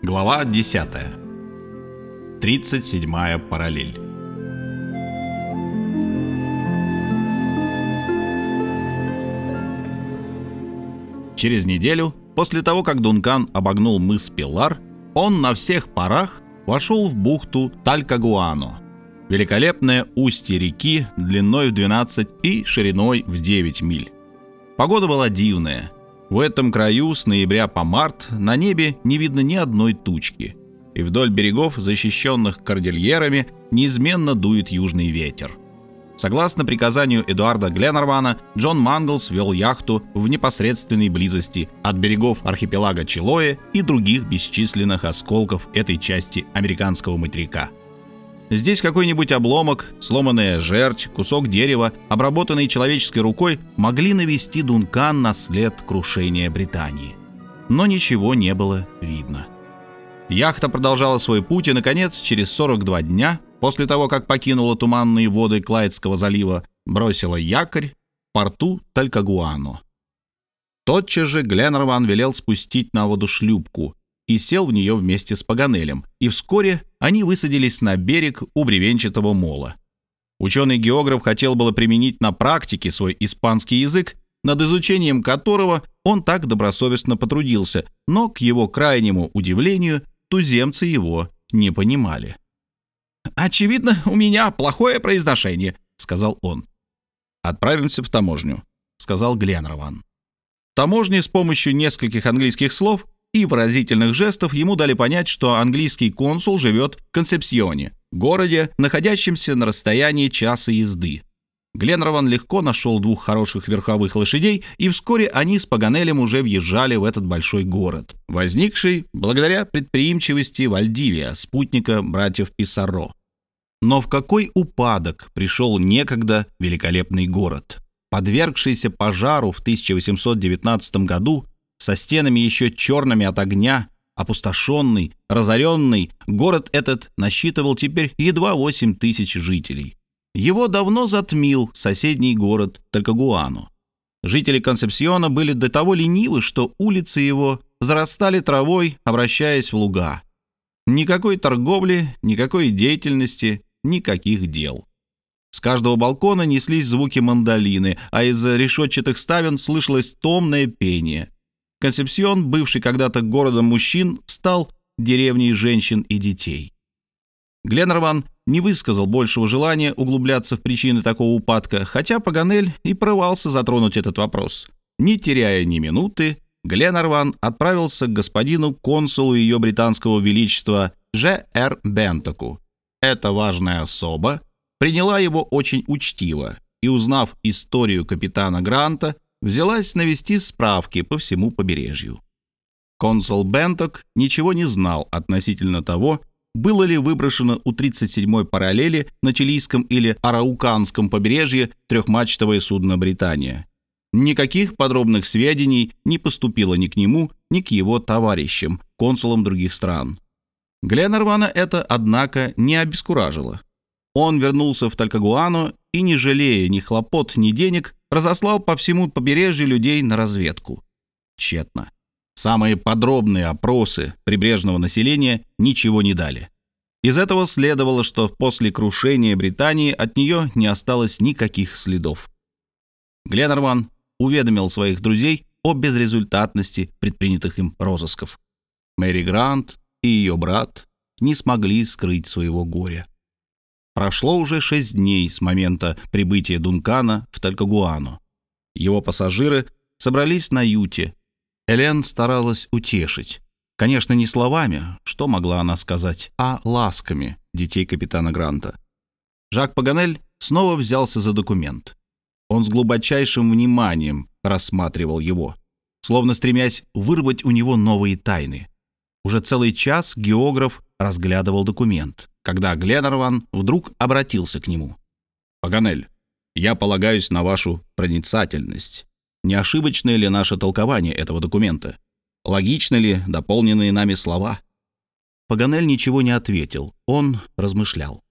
Глава 10. 37 параллель. Через неделю, после того, как Дункан обогнул мыс Пилар, он на всех парах вошел в бухту Талькагуано. Великолепное устье реки длиной в 12 и шириной в 9 миль. Погода была дивная. В этом краю с ноября по март на небе не видно ни одной тучки, и вдоль берегов, защищенных кордильерами, неизменно дует южный ветер. Согласно приказанию Эдуарда Гленнервана, Джон Манглс вел яхту в непосредственной близости от берегов архипелага Чилоэ и других бесчисленных осколков этой части американского материка. Здесь какой-нибудь обломок, сломанная жердь, кусок дерева, обработанный человеческой рукой, могли навести Дункан на след крушения Британии. Но ничего не было видно. Яхта продолжала свой путь и, наконец, через 42 дня После того, как покинула туманные воды Клайдского залива, бросила якорь в порту Талькагуано. Тотчас же Гленнерван велел спустить на воду шлюпку и сел в нее вместе с Паганелем, и вскоре они высадились на берег у бревенчатого мола. Ученый-географ хотел было применить на практике свой испанский язык, над изучением которого он так добросовестно потрудился, но, к его крайнему удивлению, туземцы его не понимали. «Очевидно, у меня плохое произношение», — сказал он. «Отправимся в таможню», — сказал Гленрован. В таможне с помощью нескольких английских слов и выразительных жестов ему дали понять, что английский консул живет в Консепсионе, городе, находящемся на расстоянии часа езды. Гленрован легко нашел двух хороших верховых лошадей, и вскоре они с Паганелем уже въезжали в этот большой город, возникший благодаря предприимчивости Вальдивия, спутника братьев Писаро. Но в какой упадок пришел некогда великолепный город, подвергшийся пожару в 1819 году, со стенами еще черными от огня, опустошенный, разоренный, город этот насчитывал теперь едва 8 тысяч жителей. Его давно затмил соседний город Талькагуану. Жители Концепсиона были до того ленивы, что улицы его зарастали травой, обращаясь в луга. Никакой торговли, никакой деятельности, никаких дел. С каждого балкона неслись звуки мандолины, а из решетчатых ставен слышалось томное пение. Консепсион, бывший когда-то городом мужчин, стал деревней женщин и детей. Гленнерван не высказал большего желания углубляться в причины такого упадка, хотя Паганель и прорвался затронуть этот вопрос. Не теряя ни минуты, Гленнерван отправился к господину консулу ее британского величества Ж. Р. Бентоку, эта важная особа приняла его очень учтиво и, узнав историю капитана Гранта, взялась навести справки по всему побережью. Консул Бенток ничего не знал относительно того, было ли выброшено у 37-й параллели на Чилийском или Арауканском побережье трехмачтовое судно «Британия». Никаких подробных сведений не поступило ни к нему, ни к его товарищам, консулам других стран. Гленнервана это, однако, не обескуражило. Он вернулся в Талькагуану и, не жалея ни хлопот, ни денег, разослал по всему побережью людей на разведку. Тщетно. Самые подробные опросы прибрежного населения ничего не дали. Из этого следовало, что после крушения Британии от нее не осталось никаких следов. Гленнерван уведомил своих друзей о безрезультатности предпринятых им розысков. Мэри Грант, и ее брат не смогли скрыть своего горя. Прошло уже шесть дней с момента прибытия Дункана в Талькагуану. Его пассажиры собрались на юте. Элен старалась утешить. Конечно, не словами, что могла она сказать, а ласками детей капитана Гранта. Жак Паганель снова взялся за документ. Он с глубочайшим вниманием рассматривал его, словно стремясь вырвать у него новые тайны. Уже целый час географ разглядывал документ, когда Гленнерван вдруг обратился к нему. «Паганель, я полагаюсь на вашу проницательность. Не ошибочное ли наше толкование этого документа? Логичны ли дополненные нами слова?» Паганель ничего не ответил, он размышлял.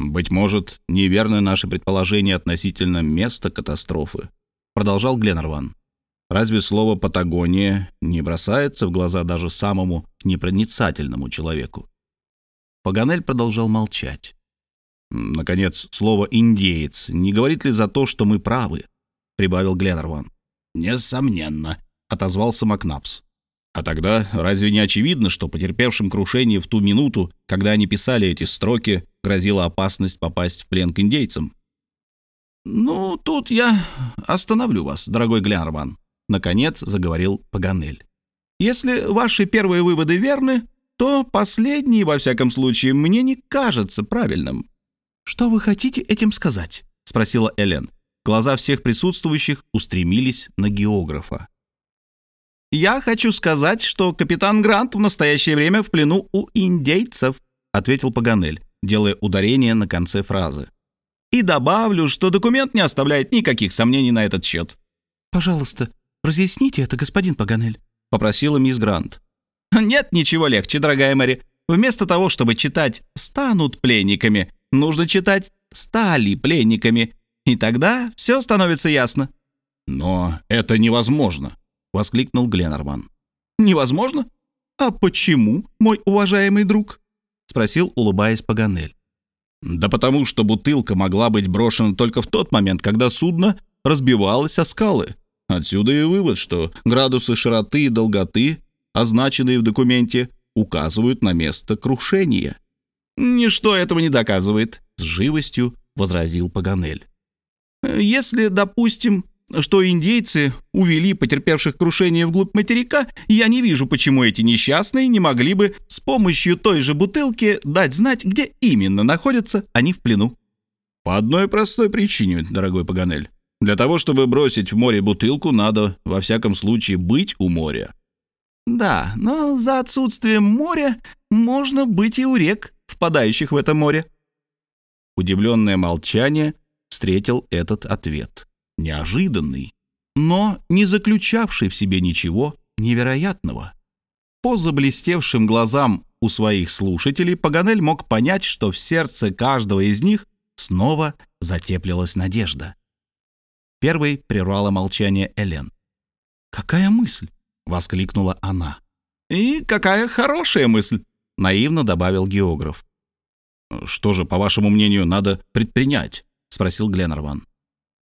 «Быть может, неверны наши предположения относительно места катастрофы», — продолжал Гленнерван. Разве слово «Патагония» не бросается в глаза даже самому непроницательному человеку? Паганель продолжал молчать. Наконец, слово «индеец» не говорит ли за то, что мы правы? Прибавил Гленнерван. Несомненно, отозвался Макнапс. А тогда разве не очевидно, что потерпевшим крушение в ту минуту, когда они писали эти строки, грозила опасность попасть в плен к индейцам? «Ну, тут я остановлю вас, дорогой Глянерман», — наконец заговорил Паганель. «Если ваши первые выводы верны, то последний, во всяком случае, мне не кажется правильным». «Что вы хотите этим сказать?» — спросила Элен. Глаза всех присутствующих устремились на географа. «Я хочу сказать, что капитан Грант в настоящее время в плену у индейцев», — ответил Паганель, делая ударение на конце фразы. «И добавлю, что документ не оставляет никаких сомнений на этот счет». «Пожалуйста, разъясните это, господин Паганель», — попросила мисс Грант. «Нет ничего легче, дорогая Мэри. Вместо того, чтобы читать «станут пленниками», нужно читать «стали пленниками», и тогда все становится ясно». «Но это невозможно», — воскликнул Гленнерман. «Невозможно? А почему, мой уважаемый друг?» — спросил, улыбаясь Паганель. «Да потому что бутылка могла быть брошена только в тот момент, когда судно разбивалось о скалы. Отсюда и вывод, что градусы широты и долготы, означенные в документе, указывают на место крушения». «Ничто этого не доказывает», — с живостью возразил Паганель. «Если, допустим, что индейцы увели потерпевших крушение вглубь материка, я не вижу, почему эти несчастные не могли бы с помощью той же бутылки дать знать, где именно находятся они в плену». «По одной простой причине, дорогой Паганель. Для того, чтобы бросить в море бутылку, надо, во всяком случае, быть у моря». «Да, но за отсутствием моря можно быть и у рек, впадающих в это море». Удивленное молчание встретил этот ответ. Неожиданный, но не заключавший в себе ничего невероятного. По заблестевшим глазам у своих слушателей Паганель мог понять, что в сердце каждого из них снова затеплилась надежда. Первой прервала молчание Элен. «Какая мысль?» — воскликнула она. «И какая хорошая мысль!» — наивно добавил географ. «Что же, по вашему мнению, надо предпринять?» — спросил Гленнерван.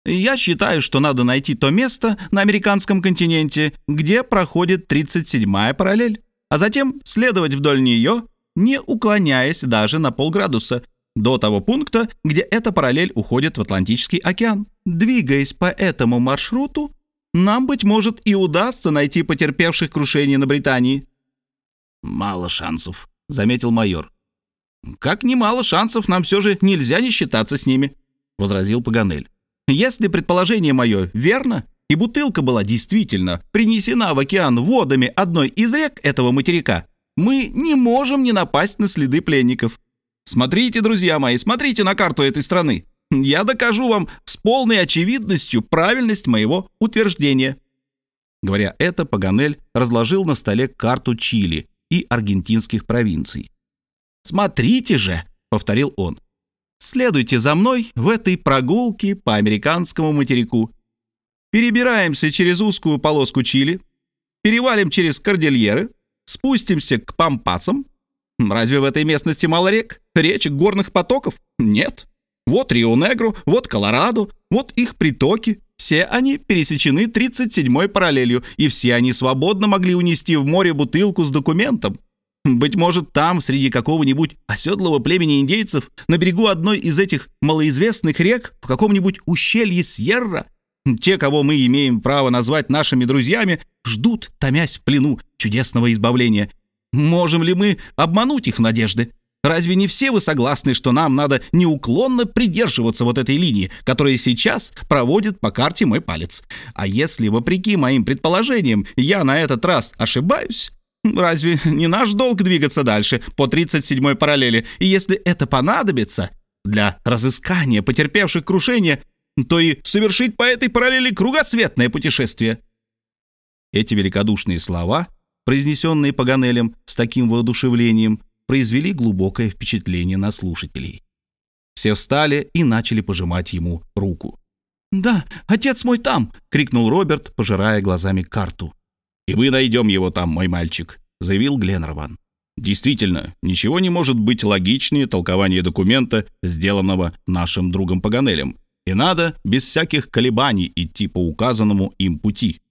«Я считаю, что надо найти то место на американском континенте, где проходит 37-я параллель, а затем следовать вдоль нее, не уклоняясь даже на полградуса, до того пункта, где эта параллель уходит в Атлантический океан. Двигаясь по этому маршруту, нам, быть может, и удастся найти потерпевших крушение на Британии». «Мало шансов», — заметил майор. «Как немало шансов, нам все же нельзя не считаться с ними», — возразил Паганель. «Если предположение мое верно, и бутылка была действительно принесена в океан водами одной из рек этого материка, мы не можем не напасть на следы пленников. Смотрите, друзья мои, смотрите на карту этой страны. Я докажу вам с полной очевидностью правильность моего утверждения». Говоря это, Паганель разложил на столе карту Чили и аргентинских провинций. «Смотрите же», — повторил он, — «следуйте за мной в этой прогулке по американскому материку. Перебираемся через узкую полоску Чили, перевалим через Кордильеры, спустимся к Пампасам. Разве в этой местности мало рек, речек, горных потоков? Нет. Вот Рио-Негру, вот Колорадо, вот их притоки. Все они пересечены 37-й параллелью, и все они свободно могли унести в море бутылку с документом. Быть может, там, среди какого-нибудь оседлого племени индейцев, на берегу одной из этих малоизвестных рек, в каком-нибудь ущелье Сьерра, те, кого мы имеем право назвать нашими друзьями, ждут, томясь в плену чудесного избавления. Можем ли мы обмануть их надежды? Разве не все вы согласны, что нам надо неуклонно придерживаться вот этой линии, которая сейчас проводит по карте мой палец? А если, вопреки моим предположениям, я на этот раз ошибаюсь, Разве не наш долг двигаться дальше по 37-й параллели? И если это понадобится для разыскания потерпевших крушение, то и совершить по этой параллели кругосветное путешествие». Эти великодушные слова, произнесенные Паганелем с таким воодушевлением, произвели глубокое впечатление на слушателей. Все встали и начали пожимать ему руку. «Да, отец мой там!» — крикнул Роберт, пожирая глазами карту. «И мы найдем его там, мой мальчик», — заявил Гленнерван. «Действительно, ничего не может быть логичнее толкования документа, сделанного нашим другом Паганелем, и надо без всяких колебаний идти по указанному им пути.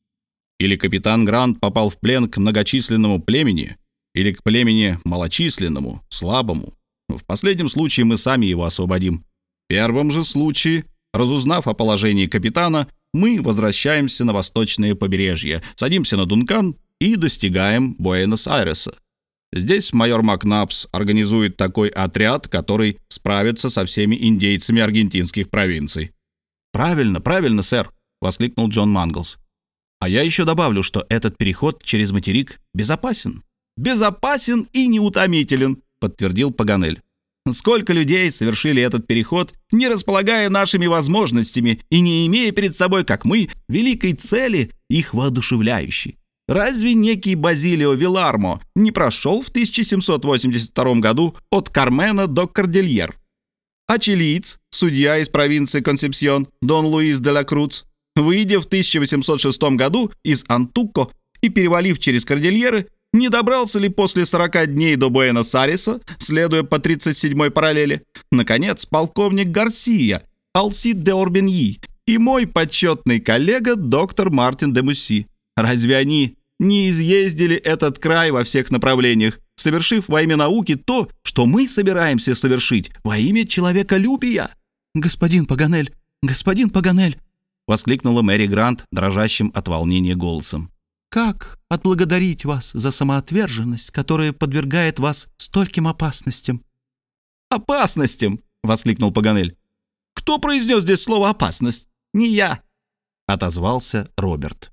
Или капитан Грант попал в плен к многочисленному племени, или к племени малочисленному, слабому. В последнем случае мы сами его освободим. В первом же случае, разузнав о положении капитана, мы возвращаемся на восточное побережье, садимся на Дункан и достигаем Буэнос-Айреса. Здесь майор Макнапс организует такой отряд, который справится со всеми индейцами аргентинских провинций. «Правильно, правильно, сэр», — воскликнул Джон Манглс. «А я еще добавлю, что этот переход через материк безопасен». «Безопасен и неутомителен», — подтвердил Паганель. Сколько людей совершили этот переход, не располагая нашими возможностями и не имея перед собой, как мы, великой цели, их воодушевляющей. Разве некий Базилио Вилармо не прошел в 1782 году от Кармена до Кордильер? А чилиец, судья из провинции Консепсьон, Дон Луис де ла Круц, выйдя в 1806 году из Антуко и перевалив через Кордильеры, не добрался ли после 40 дней до Буэнос-Айреса, следуя по 37-й параллели? Наконец, полковник Гарсия, Алсид де Орбеньи и мой почетный коллега доктор Мартин де Мусси. Разве они не изъездили этот край во всех направлениях, совершив во имя науки то, что мы собираемся совершить во имя человеколюбия? «Господин Паганель! Господин Паганель!» — воскликнула Мэри Грант, дрожащим от волнения голосом. Как отблагодарить вас за самоотверженность, которая подвергает вас стольким опасностям?» «Опасностям!» — воскликнул Паганель. «Кто произнес здесь слово «опасность»? Не я!» — отозвался Роберт.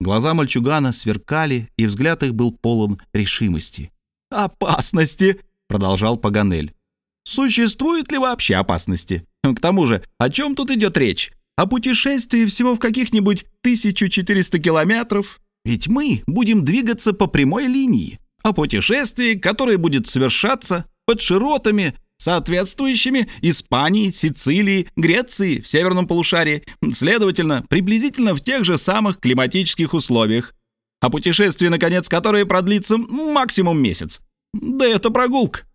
Глаза мальчугана сверкали, и взгляд их был полон решимости. «Опасности!» — продолжал Паганель. «Существуют ли вообще опасности? К тому же, о чем тут идет речь? О путешествии всего в каких-нибудь 1400 километров? Ведь мы будем двигаться по прямой линии, а путешествие, которое будет совершаться под широтами, соответствующими Испании, Сицилии, Греции в северном полушарии, следовательно, приблизительно в тех же самых климатических условиях. А путешествие, наконец, которое продлится максимум месяц. Да это прогулка.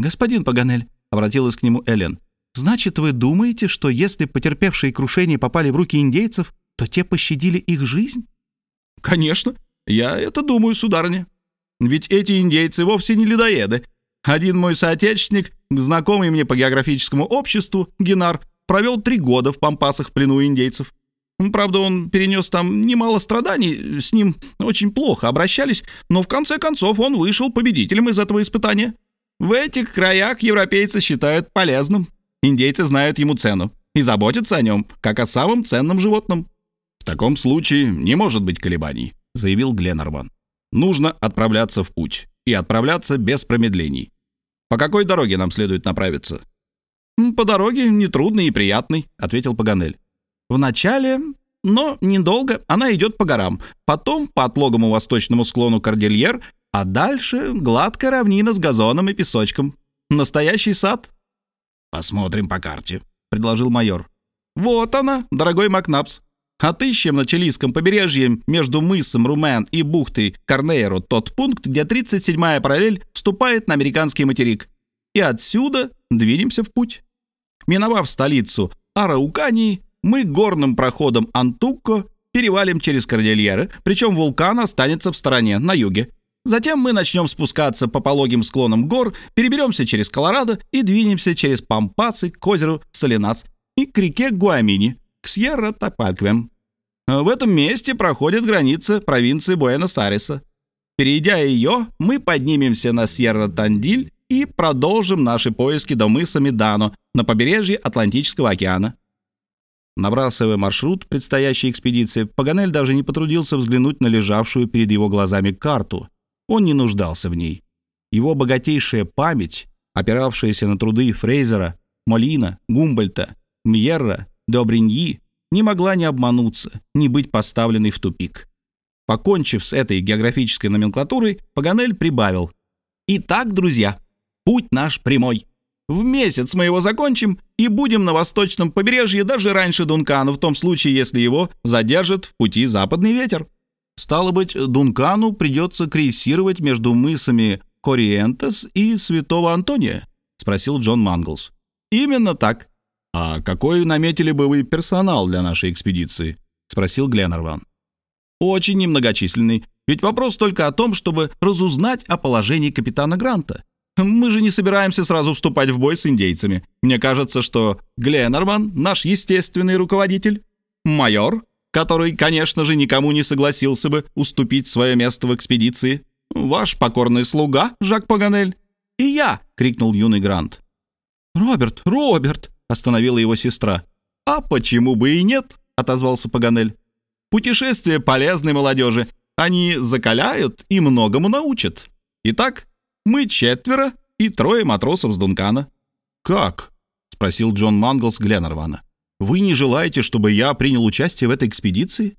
«Господин Паганель», — обратилась к нему Элен, «значит, вы думаете, что если потерпевшие крушение попали в руки индейцев, то те пощадили их жизнь?» «Конечно, я это думаю, сударыня. Ведь эти индейцы вовсе не людоеды. Один мой соотечественник, знакомый мне по географическому обществу, Генар, провел три года в Пампасах в плену индейцев. Правда, он перенес там немало страданий, с ним очень плохо обращались, но в конце концов он вышел победителем из этого испытания. В этих краях европейцы считают полезным. Индейцы знают ему цену и заботятся о нем, как о самом ценном животном. «В таком случае не может быть колебаний», — заявил Гленнерван. «Нужно отправляться в путь, и отправляться без промедлений. По какой дороге нам следует направиться?» «По дороге нетрудной и приятной», — ответил Паганель. «Вначале, но недолго, она идет по горам, потом по отлогому восточному склону Кордильер, а дальше гладкая равнина с газоном и песочком. Настоящий сад». «Посмотрим по карте», — предложил майор. «Вот она, дорогой Макнапс. Отыщем на чилийском побережье между мысом Румен и бухтой Карнейро тот пункт, где 37-я параллель вступает на американский материк. И отсюда двинемся в путь. Миновав столицу Араукании, мы горным проходом Антукко перевалим через Кордильеры, причем вулкан останется в стороне, на юге. Затем мы начнем спускаться по пологим склонам гор, переберемся через Колорадо и двинемся через Пампасы к озеру Солинас и к реке Гуамини, к Сьерра-Тапальквем. В этом месте проходит граница провинции Буэнос-Айреса. Перейдя ее, мы поднимемся на Сьерра-Тандиль и продолжим наши поиски до мыса Медано на побережье Атлантического океана. Набрасывая маршрут предстоящей экспедиции, Паганель даже не потрудился взглянуть на лежавшую перед его глазами карту. Он не нуждался в ней. Его богатейшая память, опиравшаяся на труды Фрейзера, Молина, Гумбольта, Мьерра, Добриньи, не могла не обмануться, не быть поставленной в тупик. Покончив с этой географической номенклатурой, Паганель прибавил. «Итак, друзья, путь наш прямой. В месяц мы его закончим, и будем на восточном побережье даже раньше Дункана, в том случае, если его задержит в пути западный ветер. Стало быть, Дункану придется крейсировать между мысами Кориентес и Святого Антония? Спросил Джон Манглс. Именно так. А какой наметили бы вы персонал для нашей экспедиции? Спросил Гленнерван. Очень немногочисленный. Ведь вопрос только о том, чтобы разузнать о положении капитана Гранта. Мы же не собираемся сразу вступать в бой с индейцами. Мне кажется, что Гленнерман — наш естественный руководитель. Майор, который, конечно же, никому не согласился бы уступить свое место в экспедиции. Ваш покорный слуга, Жак Паганель. И я!» — крикнул юный Грант. «Роберт, Роберт!» — остановила его сестра. «А почему бы и нет?» — отозвался Паганель. «Путешествия полезны молодежи. Они закаляют и многому научат. Итак, мы четверо и трое матросов с Дункана». «Как?» — спросил Джон Манглс Гленнервана. «Вы не желаете, чтобы я принял участие в этой экспедиции?»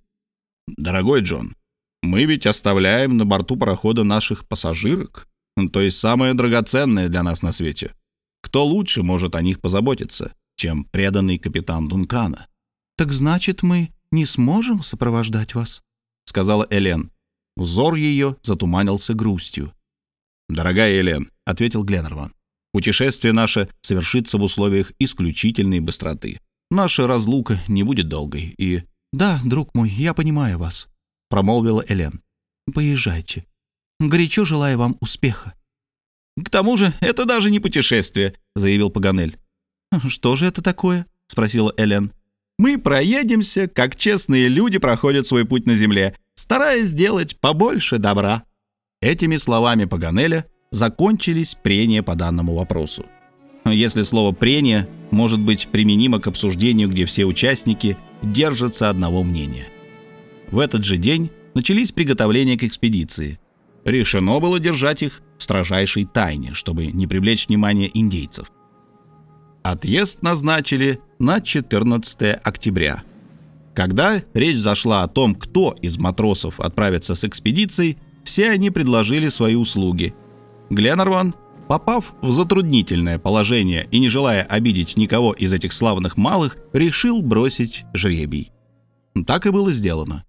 «Дорогой Джон, мы ведь оставляем на борту парохода наших пассажирок, то есть самое драгоценное для нас на свете. Кто лучше может о них позаботиться, чем преданный капитан Дункана?» «Так значит, мы не сможем сопровождать вас?» — сказала Элен. Взор ее затуманился грустью. «Дорогая Элен», — ответил Гленнерван, — «путешествие наше совершится в условиях исключительной быстроты. Наша разлука не будет долгой, и...» «Да, друг мой, я понимаю вас», — промолвила Элен. «Поезжайте. Горячо желаю вам успеха». «К тому же это даже не путешествие», — заявил Паганель. «Что же это такое?» — спросила Элен. «Мы проедемся, как честные люди проходят свой путь на земле, стараясь сделать побольше добра». Этими словами Паганеля закончились прения по данному вопросу. Если слово «прение» может быть применимо к обсуждению, где все участники держатся одного мнения. В этот же день начались приготовления к экспедиции. Решено было держать их в строжайшей тайне, чтобы не привлечь внимание индейцев. Отъезд назначили на 14 октября. Когда речь зашла о том, кто из матросов отправится с экспедицией, все они предложили свои услуги. Гленнерван, попав в затруднительное положение и не желая обидеть никого из этих славных малых, решил бросить жребий. Так и было сделано.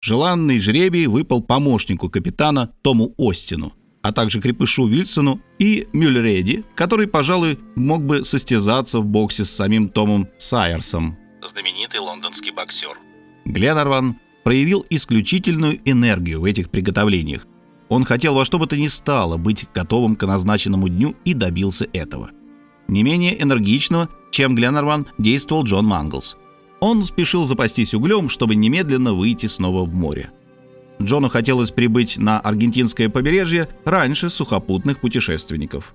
Желанный жребий выпал помощнику капитана Тому Остину, а также крепышу Вильсону и Мюллереди, который, пожалуй, мог бы состязаться в боксе с самим Томом Сайерсом. Знаменитый лондонский боксер. Гленнерван проявил исключительную энергию в этих приготовлениях. Он хотел во что бы то ни стало быть готовым к назначенному дню и добился этого. Не менее энергично, чем Гленнерван, действовал Джон Манглс. Он спешил запастись углем, чтобы немедленно выйти снова в море. Джону хотелось прибыть на аргентинское побережье раньше сухопутных путешественников.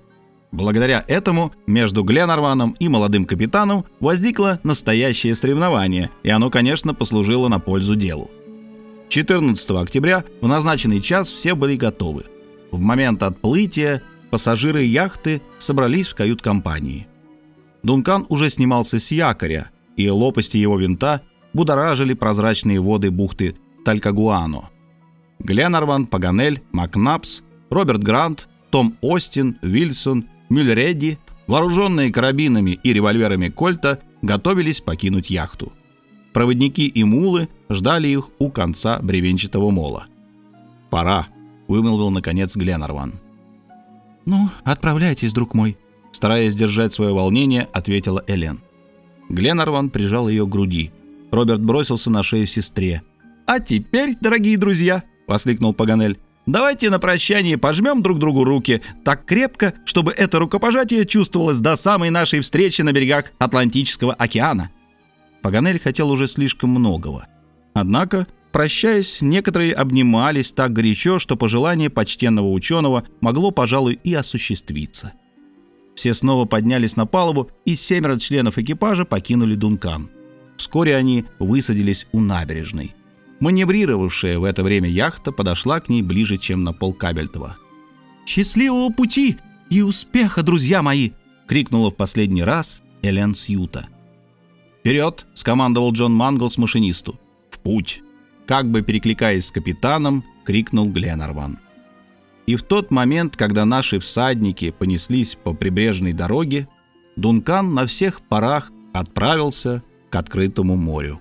Благодаря этому между Гленарваном и молодым капитаном возникло настоящее соревнование, и оно, конечно, послужило на пользу делу. 14 октября в назначенный час все были готовы. В момент отплытия пассажиры яхты собрались в кают-компании. Дункан уже снимался с якоря, и лопасти его винта будоражили прозрачные воды бухты Талькагуано. Гленарван, Паганель, Макнапс, Роберт Грант, Том Остин, Вильсон, Мюллереди, вооруженные карабинами и револьверами Кольта, готовились покинуть яхту. Проводники и мулы ждали их у конца бревенчатого мола. «Пора», — вымолвил наконец Гленарван. «Ну, отправляйтесь, друг мой», — стараясь держать свое волнение, ответила Элен. Гленарван прижал ее к груди. Роберт бросился на шею сестре. «А теперь, дорогие друзья», — воскликнул Паганель, «давайте на прощание пожмем друг другу руки так крепко, чтобы это рукопожатие чувствовалось до самой нашей встречи на берегах Атлантического океана». Паганель хотел уже слишком многого. Однако, прощаясь, некоторые обнимались так горячо, что пожелание почтенного ученого могло, пожалуй, и осуществиться. Все снова поднялись на палубу, и семеро членов экипажа покинули Дункан. Вскоре они высадились у набережной. Маневрировавшая в это время яхта подошла к ней ближе, чем на полкабельтова. «Счастливого пути и успеха, друзья мои!» — крикнула в последний раз Элен Сьюта. «Вперед!» — скомандовал Джон Манглс машинисту. «В путь!» Как бы перекликаясь с капитаном, крикнул Гленарван. И в тот момент, когда наши всадники понеслись по прибрежной дороге, Дункан на всех парах отправился к открытому морю.